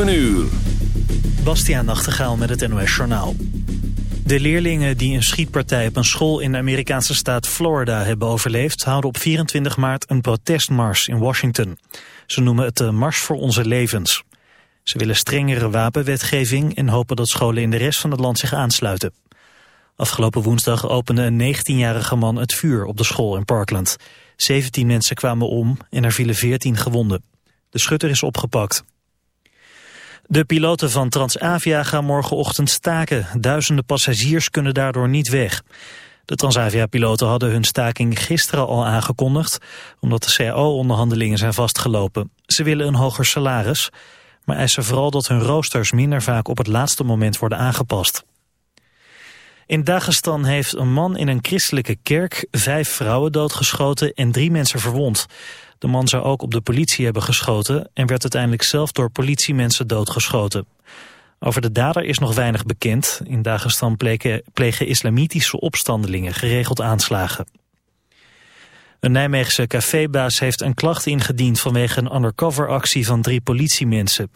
7 uur. Bastiaan Nachtegaal met het NOS Journaal. De leerlingen die een schietpartij op een school in de Amerikaanse staat Florida hebben overleefd... houden op 24 maart een protestmars in Washington. Ze noemen het de Mars voor onze levens. Ze willen strengere wapenwetgeving en hopen dat scholen in de rest van het land zich aansluiten. Afgelopen woensdag opende een 19-jarige man het vuur op de school in Parkland. 17 mensen kwamen om en er vielen 14 gewonden. De schutter is opgepakt. De piloten van Transavia gaan morgenochtend staken. Duizenden passagiers kunnen daardoor niet weg. De Transavia-piloten hadden hun staking gisteren al aangekondigd... omdat de CAO-onderhandelingen zijn vastgelopen. Ze willen een hoger salaris, maar eisen vooral dat hun roosters minder vaak op het laatste moment worden aangepast. In Dagestan heeft een man in een christelijke kerk vijf vrouwen doodgeschoten en drie mensen verwond. De man zou ook op de politie hebben geschoten en werd uiteindelijk zelf door politiemensen doodgeschoten. Over de dader is nog weinig bekend. In Dagestan plegen, islamitische opstandelingen geregeld aanslagen. Een Nijmeegse cafébaas heeft een klacht ingediend vanwege een undercoveractie van drie politiemensen.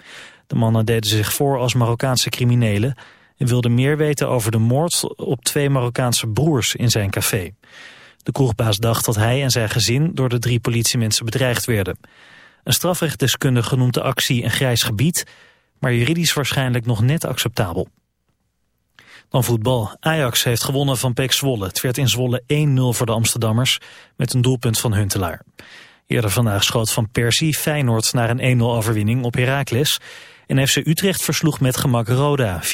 De mannen deden zich voor als Marokkaanse criminelen en wilden meer weten over de moord op twee Marokkaanse broers in zijn café. De kroegbaas dacht dat hij en zijn gezin door de drie politiemensen bedreigd werden. Een strafrechtdeskundige noemt de actie een grijs gebied, maar juridisch waarschijnlijk nog net acceptabel. Dan voetbal. Ajax heeft gewonnen van PEC Zwolle. Het werd in Zwolle 1-0 voor de Amsterdammers met een doelpunt van Huntelaar. Eerder vandaag schoot Van Persie Feyenoord naar een 1-0 overwinning op Heracles. En FC Utrecht versloeg met gemak Roda 4-1.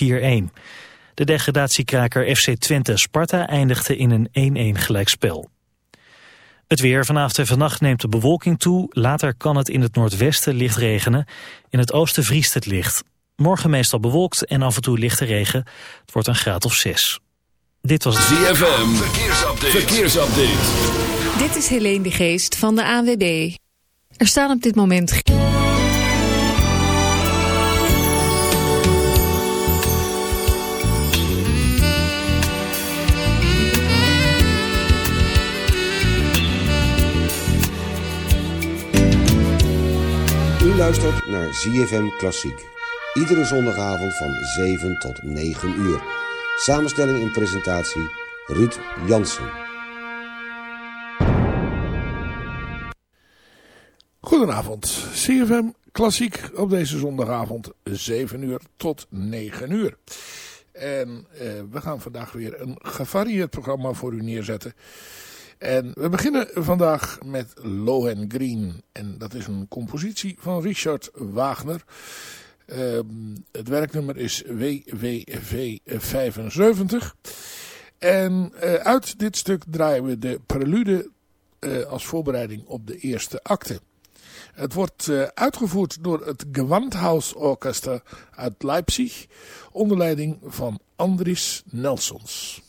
De degradatiekraker FC Twente Sparta eindigde in een 1-1 gelijkspel. Het weer vanavond en vannacht neemt de bewolking toe. Later kan het in het noordwesten licht regenen. In het oosten vriest het licht. Morgen meestal bewolkt en af en toe lichte regen. Het wordt een graad of 6. Dit was het ZFM. Verkeersupdate. Verkeersupdate. Dit is Helene de Geest van de ANWB. Er staan op dit moment... luistert naar ZFM Klassiek. Iedere zondagavond van 7 tot 9 uur. Samenstelling en presentatie Ruud Jansen. Goedenavond, CFM Klassiek op deze zondagavond 7 uur tot 9 uur. En eh, we gaan vandaag weer een gevarieerd programma voor u neerzetten. En we beginnen vandaag met Lohengrin. En dat is een compositie van Richard Wagner. Uh, het werknummer is WWV 75. En uh, uit dit stuk draaien we de prelude uh, als voorbereiding op de eerste acte. Het wordt uh, uitgevoerd door het Gewandhaus Orchester uit Leipzig onder leiding van Andries Nelsons.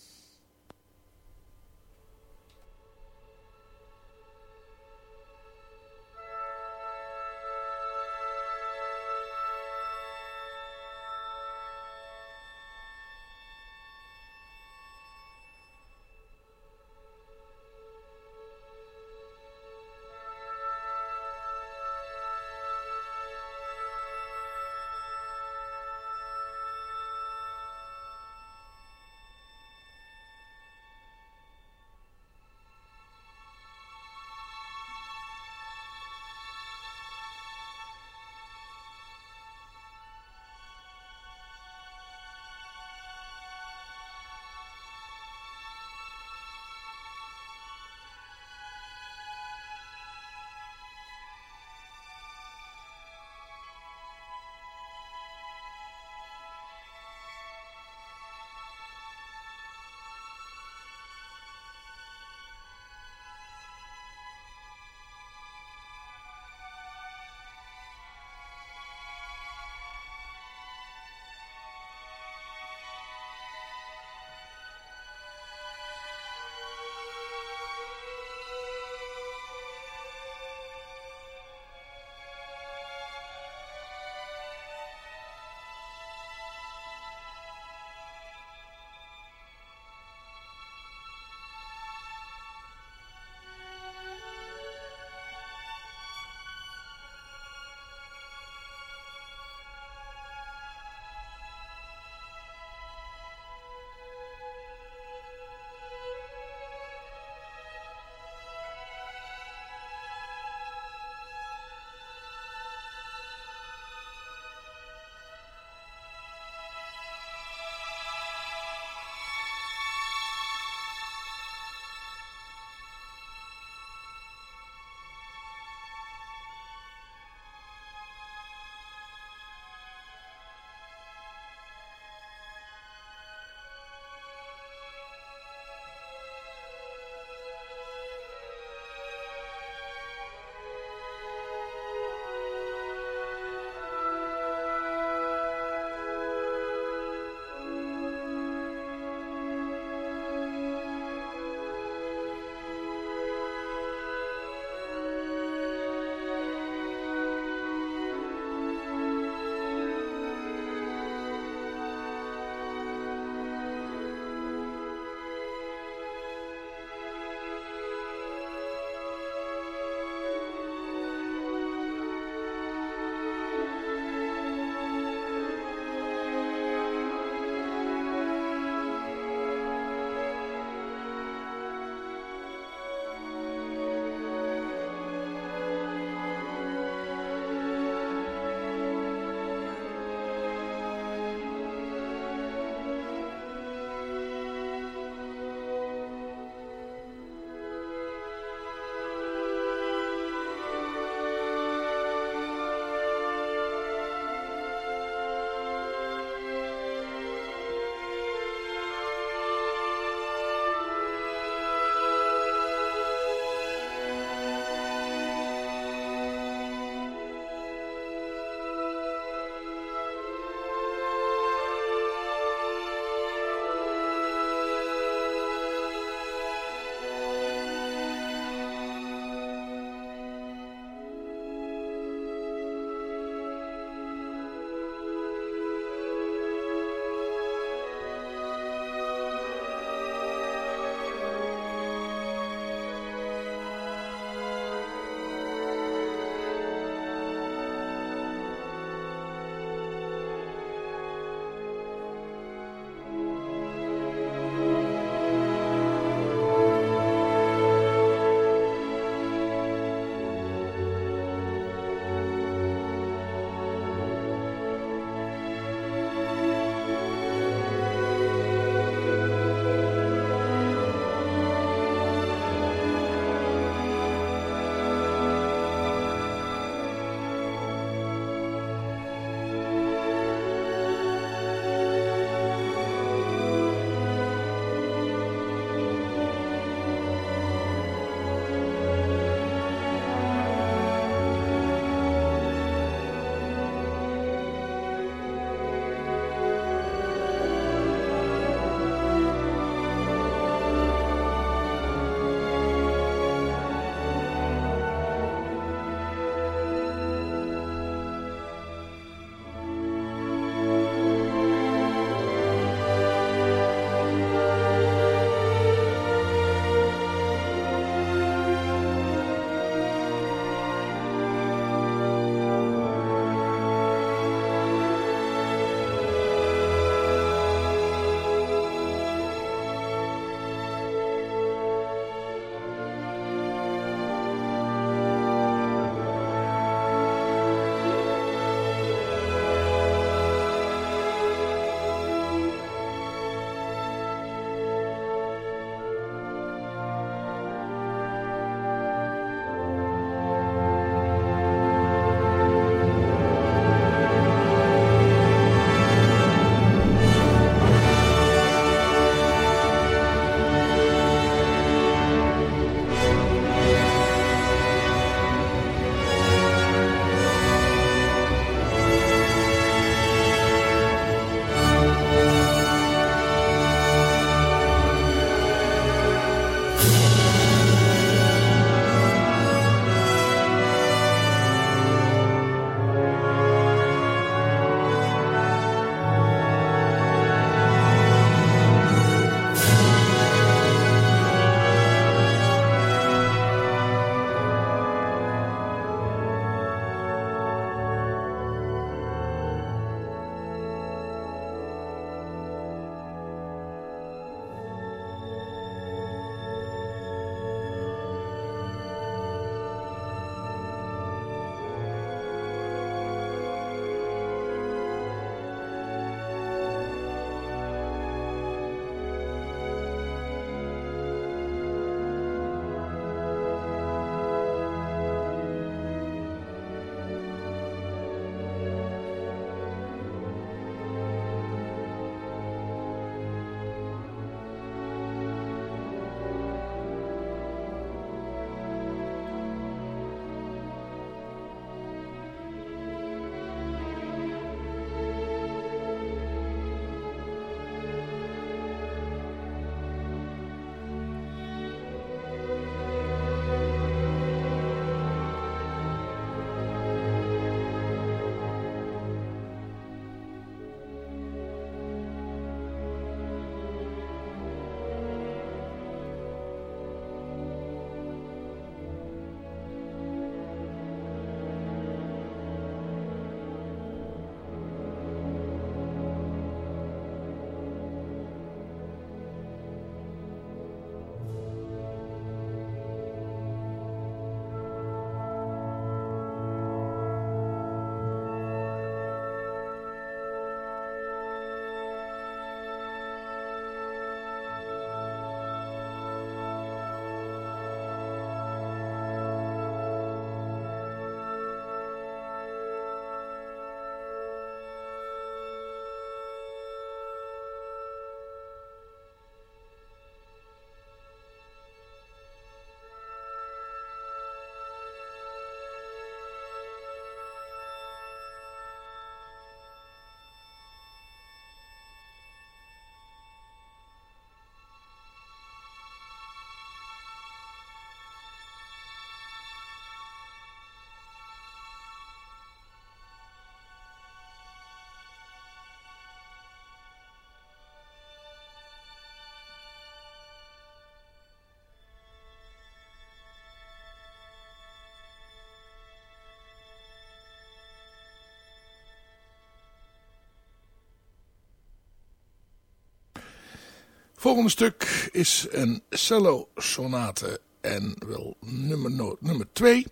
Volgende stuk is een cello sonate en wel nummer, nummer 2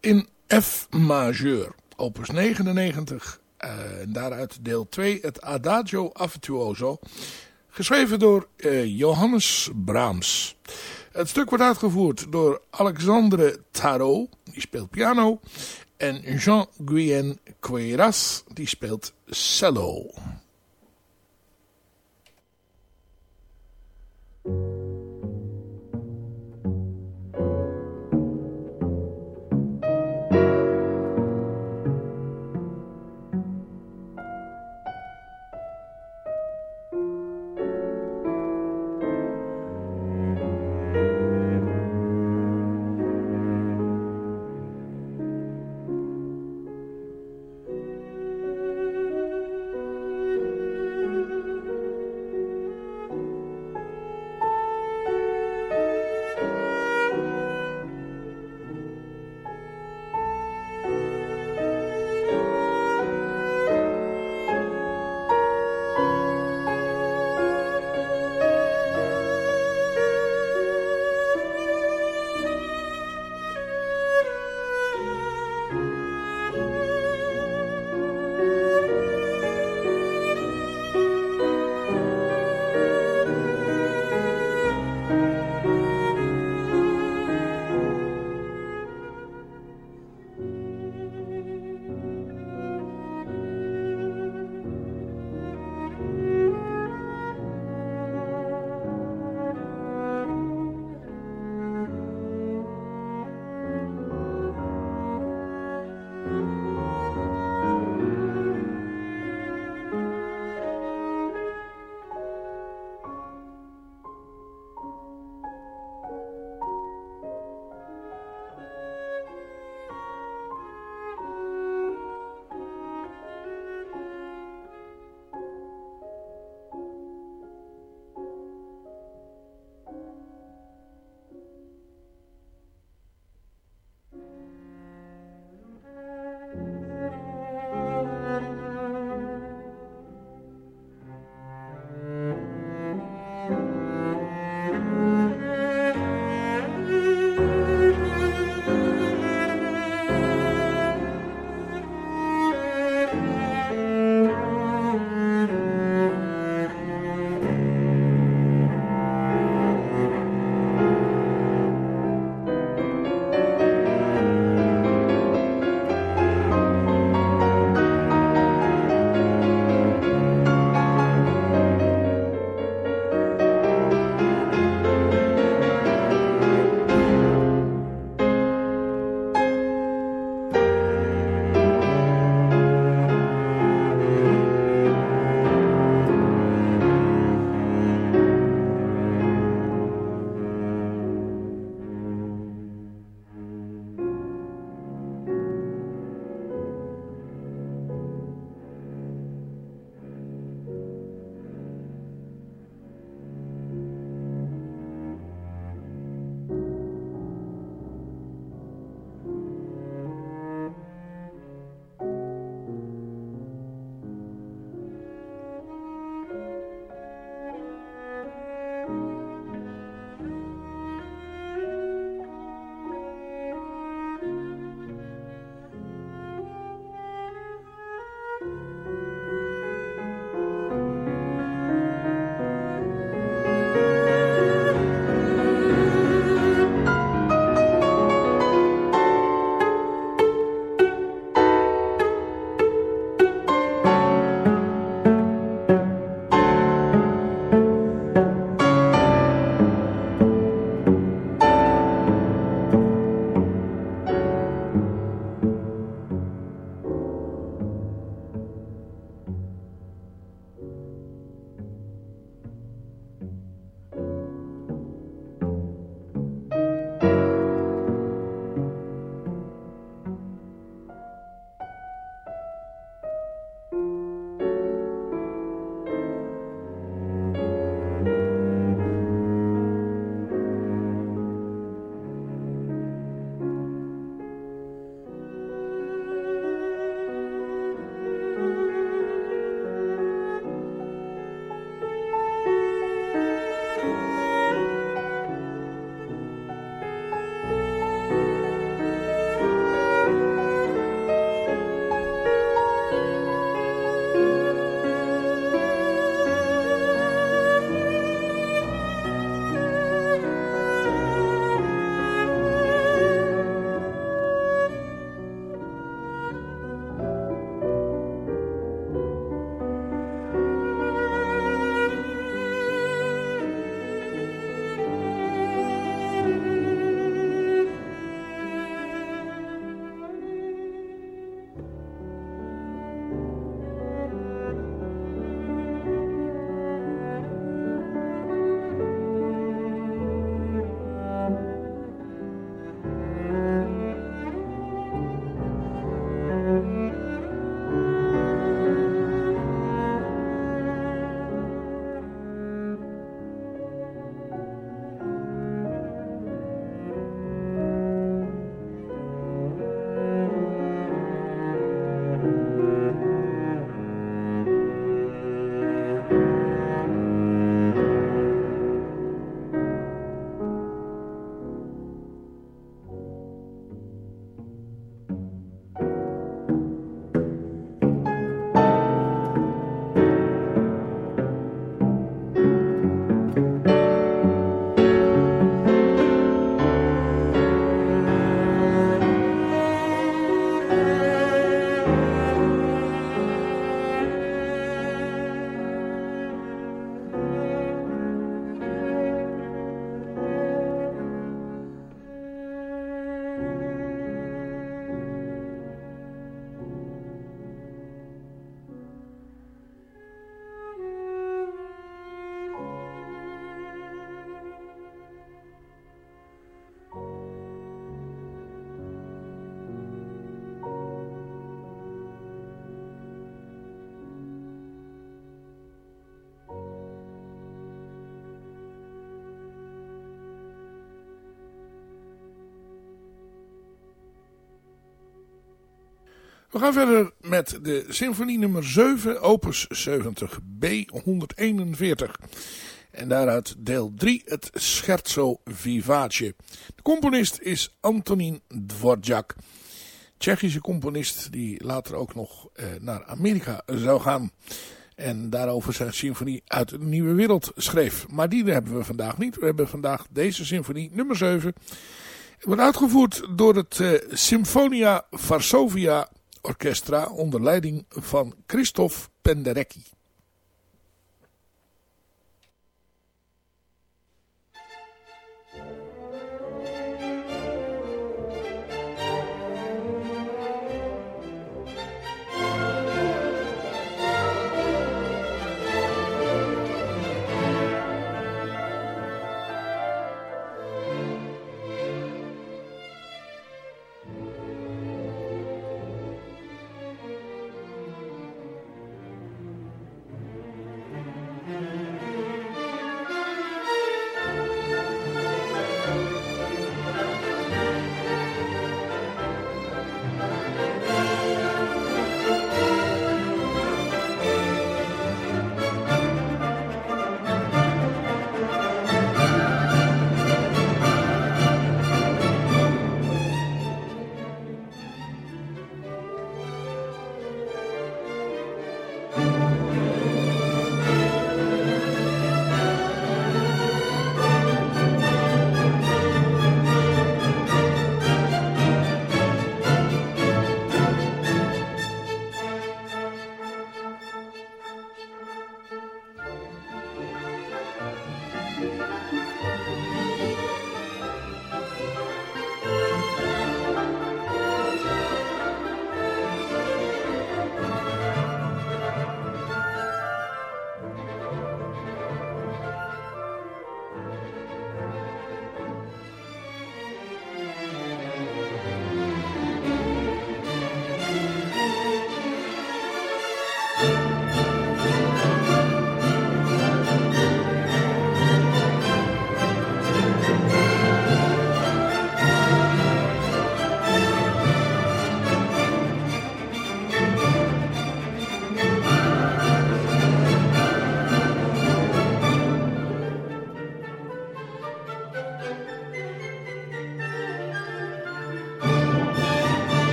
in F majeur, opus 99. Uh, en daaruit deel 2 het Adagio Affettuoso, geschreven door uh, Johannes Brahms. Het stuk wordt uitgevoerd door Alexandre Tarot, die speelt piano, en Jean-Guyen Queiras, die speelt cello. We gaan verder met de symfonie nummer 7, opus 70, B141. En daaruit deel 3, het Scherzo Vivace. De componist is Antonin Dvorak. Tsjechische componist die later ook nog eh, naar Amerika zou gaan. En daarover zijn symfonie uit de Nieuwe Wereld schreef. Maar die hebben we vandaag niet. We hebben vandaag deze symfonie nummer 7. Het wordt uitgevoerd door het uh, Symfonia Varsovia Orchestra onder leiding van Christoph Penderecki.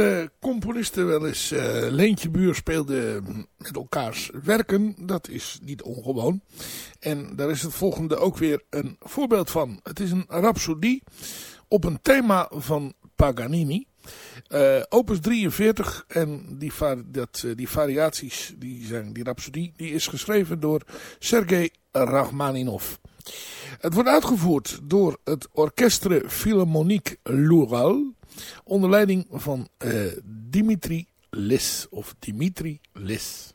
Uh, componisten wel eens uh, Leentje Buur speelden met elkaars werken. Dat is niet ongewoon. En daar is het volgende ook weer een voorbeeld van. Het is een rhapsodie op een thema van Paganini. Uh, opus 43 en die, dat, die variaties, die, zijn, die rhapsodie, die is geschreven door Sergei Rachmaninov. Het wordt uitgevoerd door het Orchestre Philharmonique Lural Onder leiding van uh, Dimitri Lis. Of Dimitri Lis.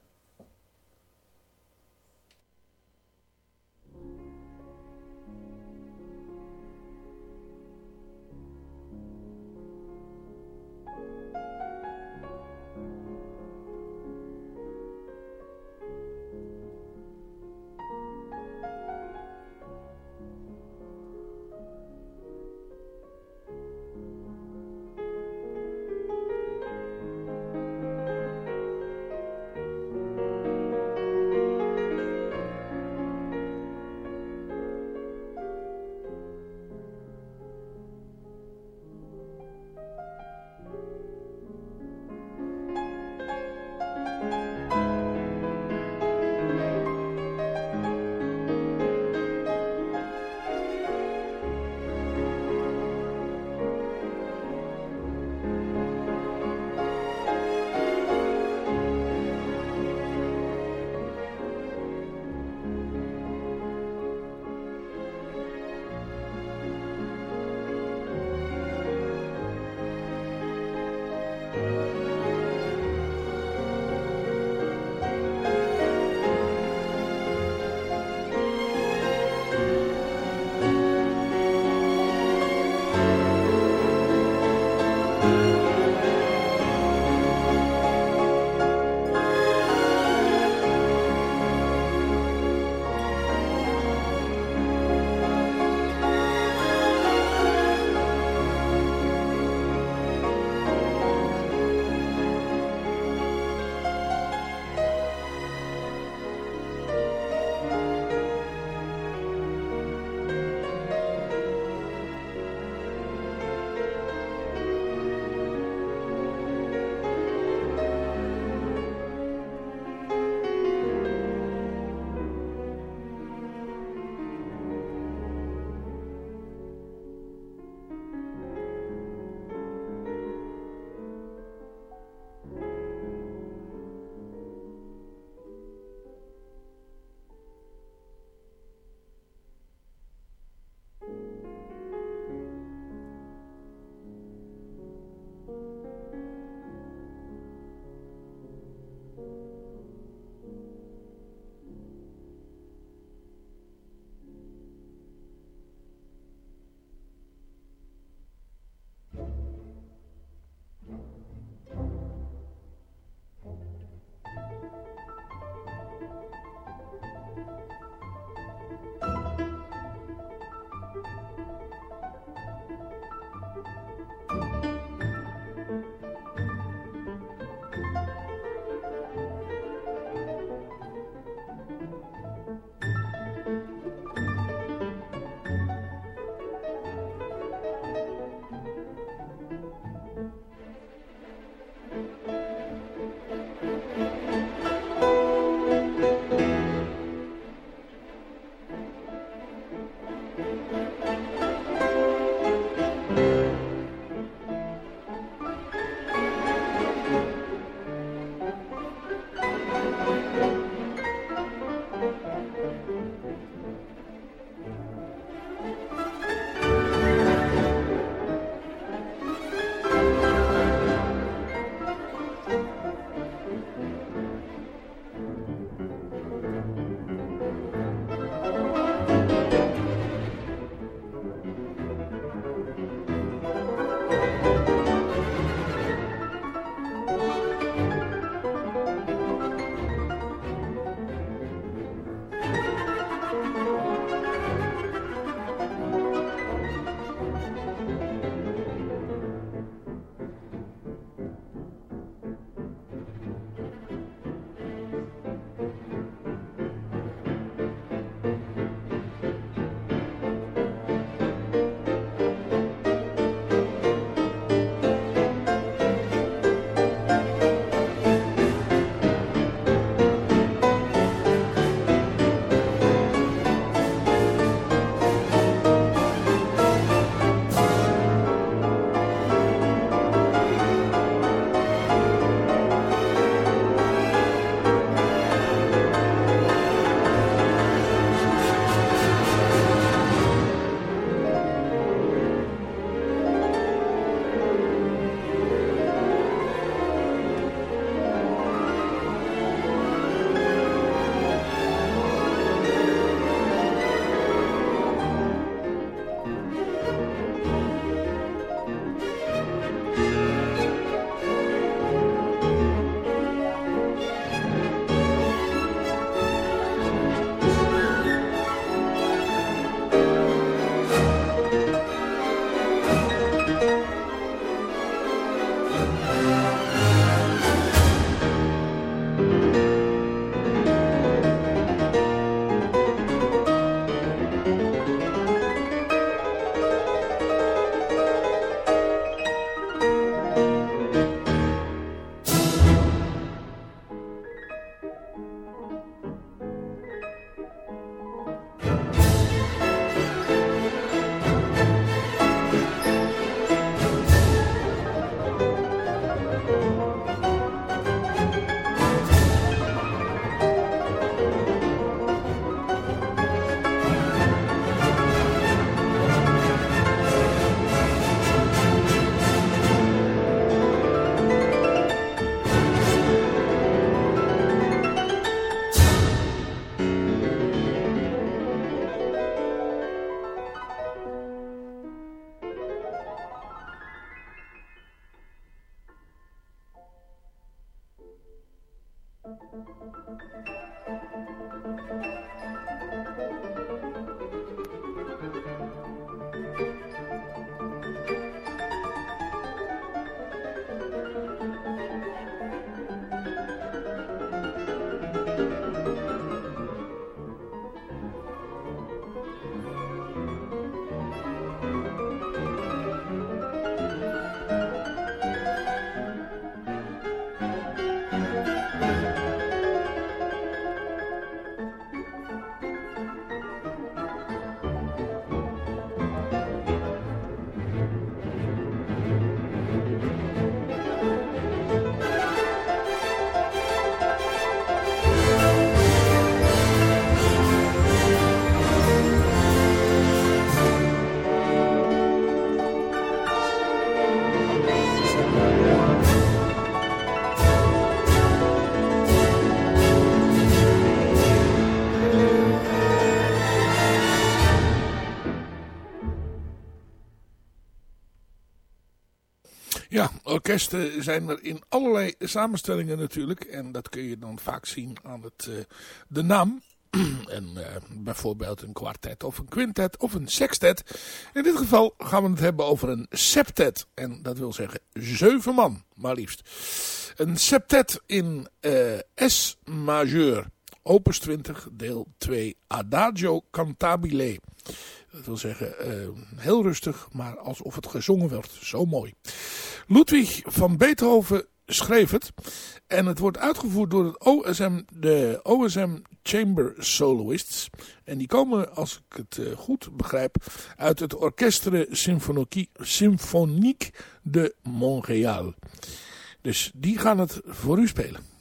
Orkesten zijn er in allerlei samenstellingen natuurlijk. En dat kun je dan vaak zien aan het, uh, de naam. en uh, bijvoorbeeld een kwartet of een quintet of een sextet. In dit geval gaan we het hebben over een septet. En dat wil zeggen zeven man, maar liefst. Een septet in uh, S majeur. Opus 20, deel 2, Adagio Cantabile. Dat wil zeggen, uh, heel rustig, maar alsof het gezongen wordt. Zo mooi. Ludwig van Beethoven schreef het. En het wordt uitgevoerd door het OSM, de OSM Chamber Soloists. En die komen, als ik het uh, goed begrijp, uit het Orchestre Symphonique de Montréal. Dus die gaan het voor u spelen.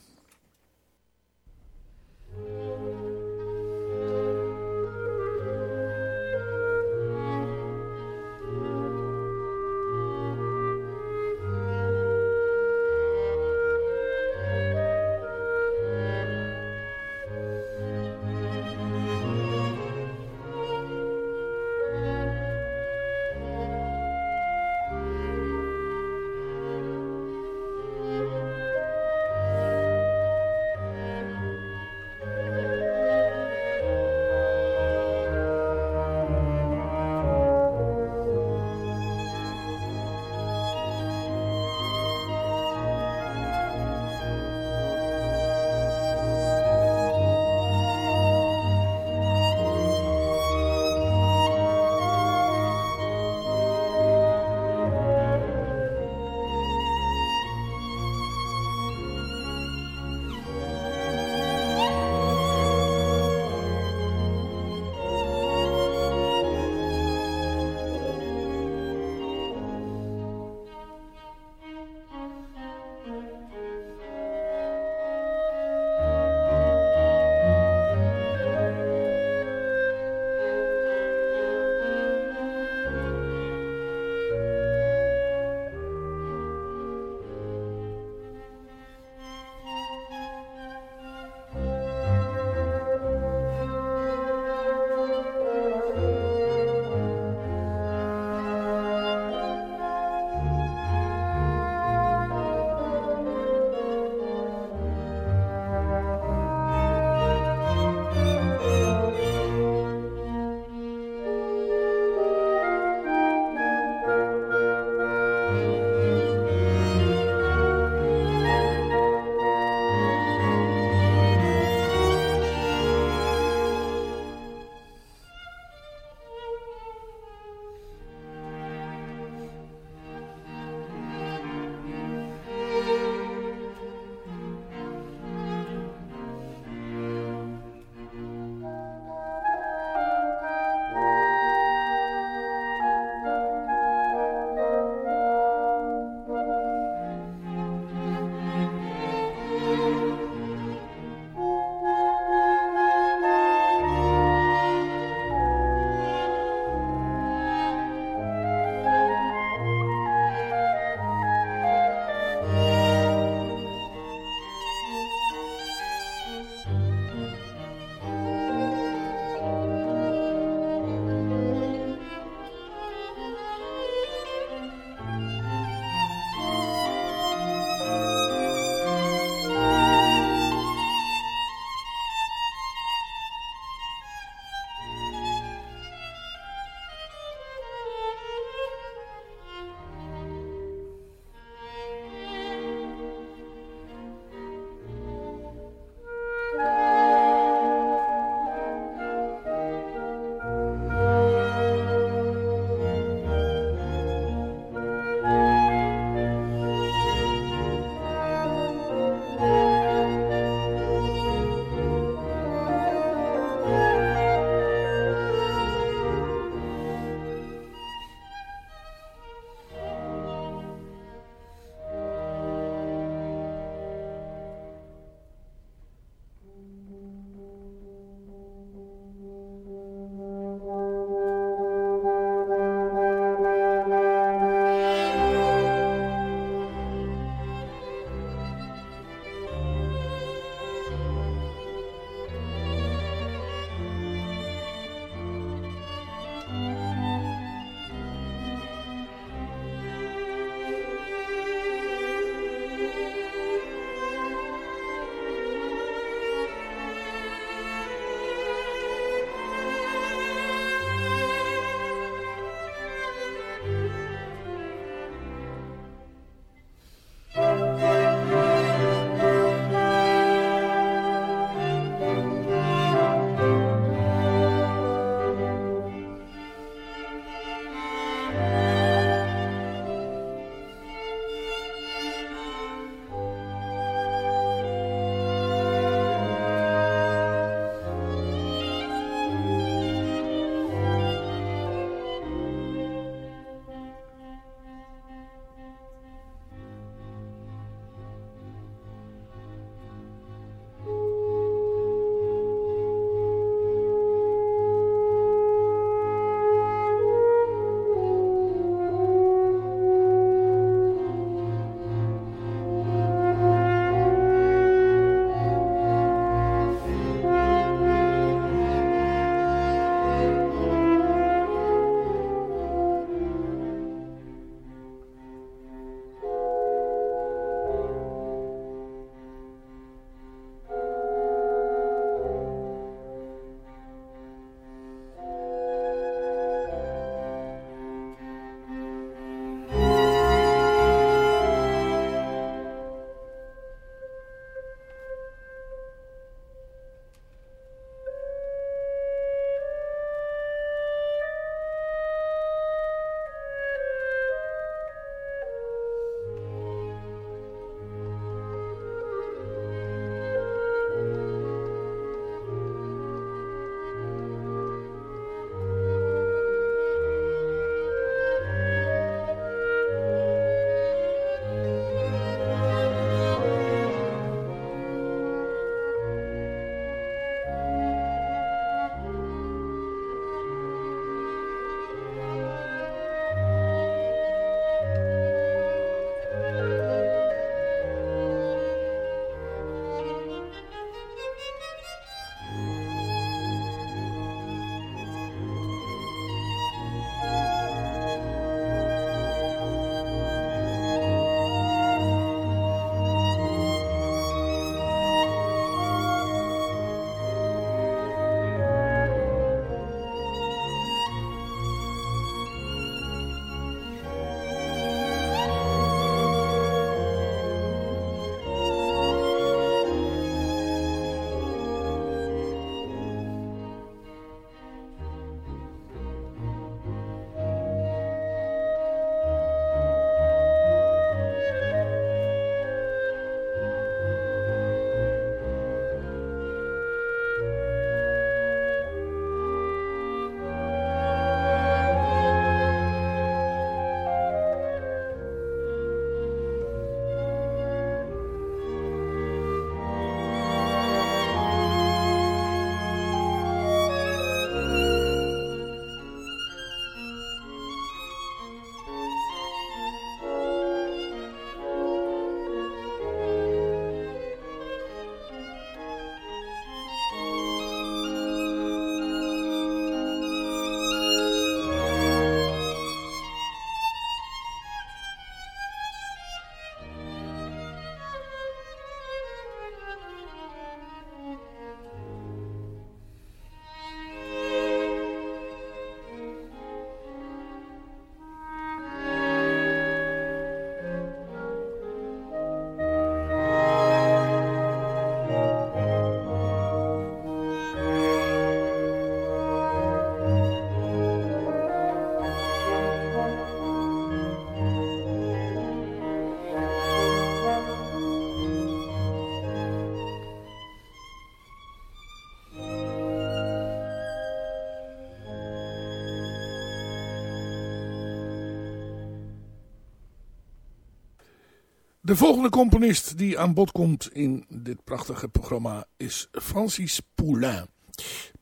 De volgende componist die aan bod komt in dit prachtige programma is Francis Poulain.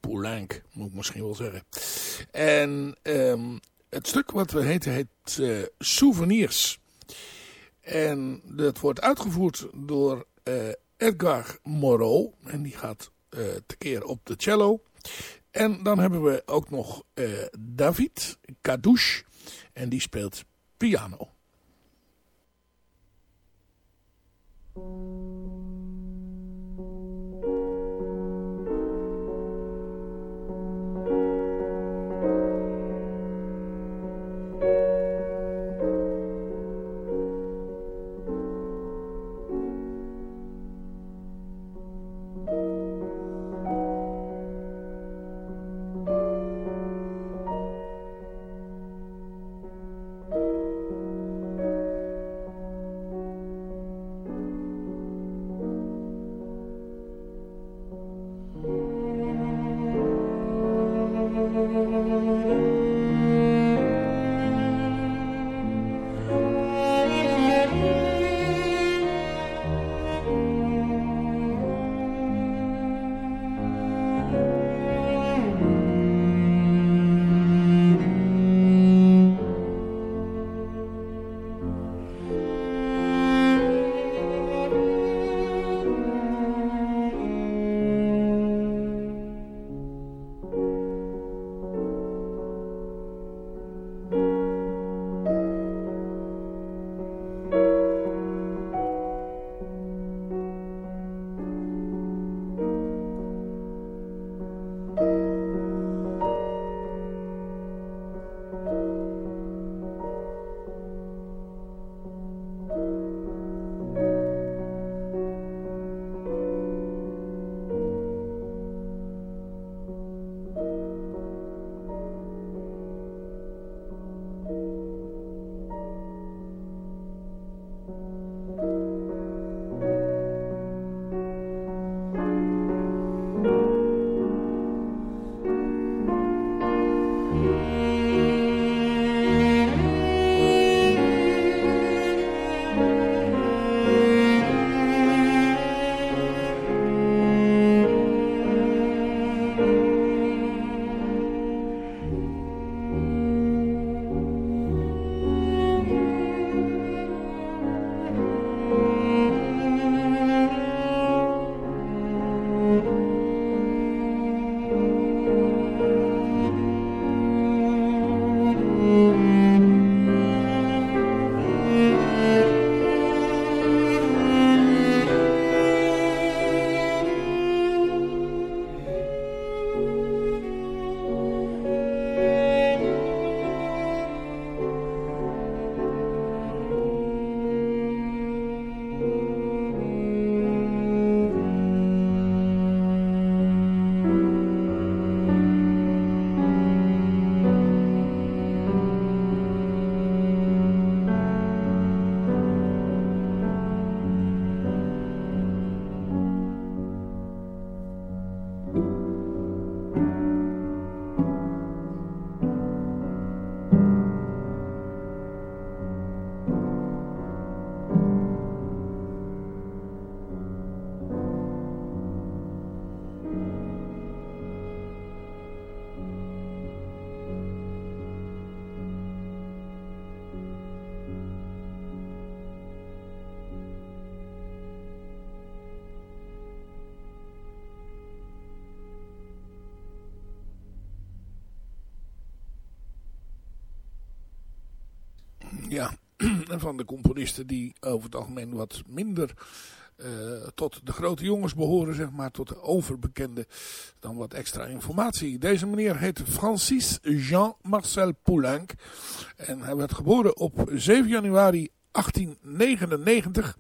Poulenc, moet ik misschien wel zeggen. En um, het stuk wat we heten heet uh, Souvenirs. En dat wordt uitgevoerd door uh, Edgar Moreau. En die gaat uh, tekeer op de cello. En dan hebben we ook nog David Kadouche. En die speelt piano. Ja, van de componisten die over het algemeen wat minder uh, tot de grote jongens behoren, zeg maar, tot de overbekende, dan wat extra informatie. Deze meneer heet Francis Jean-Marcel Poulenc en hij werd geboren op 7 januari 1899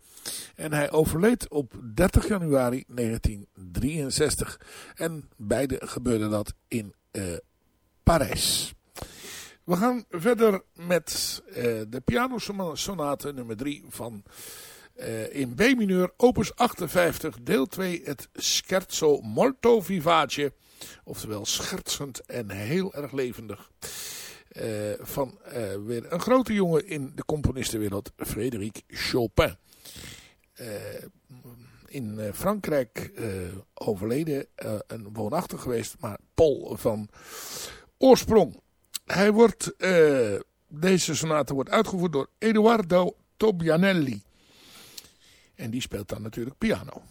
en hij overleed op 30 januari 1963. En beide gebeurde dat in uh, Parijs. We gaan verder met uh, de pianosonate nummer 3 van uh, in B-mineur, opus 58, deel 2, het scherzo molto vivace. Oftewel schertsend en heel erg levendig. Uh, van weer een grote jongen in de componistenwereld, Frédéric Chopin. in Frankrijk overleden, een woonachtig geweest, maar Paul van oorsprong. Hij wordt, deze sonate wordt uitgevoerd door Eduardo Tobianelli. En die speelt dan natuurlijk piano.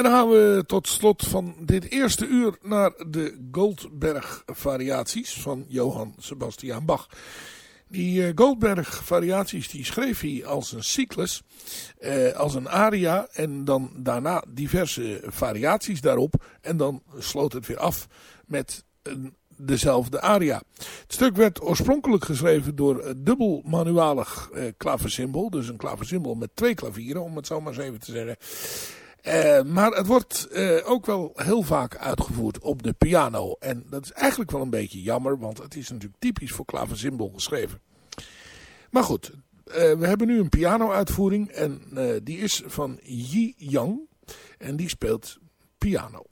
En dan gaan we tot slot van dit eerste uur naar de Goldberg variaties van Johann Sebastian Bach. Die uh, Goldberg variaties die schreef hij als een cyclus, eh, als een aria en dan daarna diverse variaties daarop. En dan sloot het weer af met een, dezelfde aria. Het stuk werd oorspronkelijk geschreven door een dubbel manualig eh, klaversymbol. Dus een klaversymbol met twee klavieren, om het zo maar eens even te zeggen. Uh, maar het wordt uh, ook wel heel vaak uitgevoerd op de piano. En dat is eigenlijk wel een beetje jammer, want het is natuurlijk typisch voor klaversymbol geschreven. Maar goed, uh, we hebben nu een piano-uitvoering en die is van Yi Yang. En die speelt piano.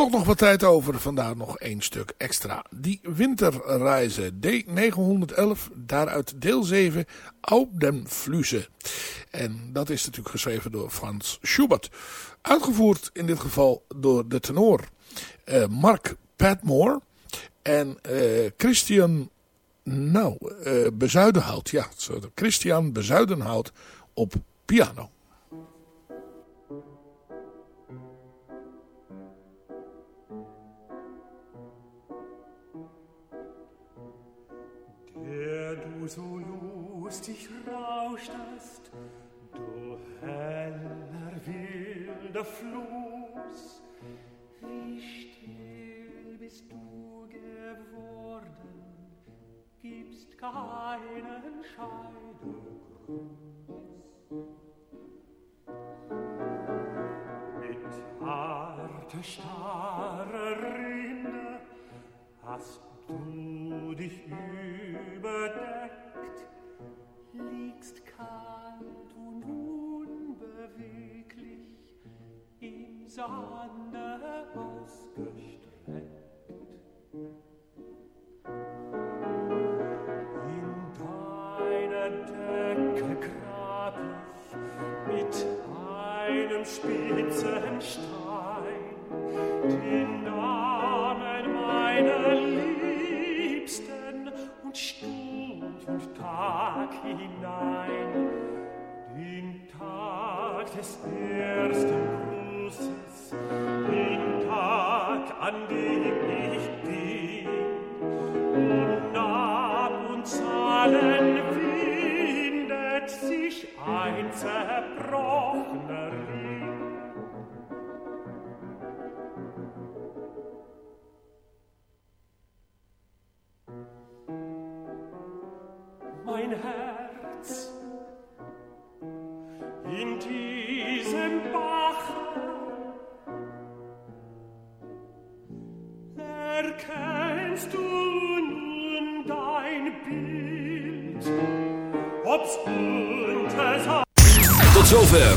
Toch nog wat tijd over, vandaar nog één stuk extra. Die winterreizen D911, daaruit deel 7, Flüse. En dat is natuurlijk geschreven door Frans Schubert. Uitgevoerd in dit geval door de tenor uh, Mark Padmore en uh, Christian nou, Bezuidenhout. Ja, Christian Bezuidenhout op piano. Bist du geworden, gibst keinen Scheidegruß.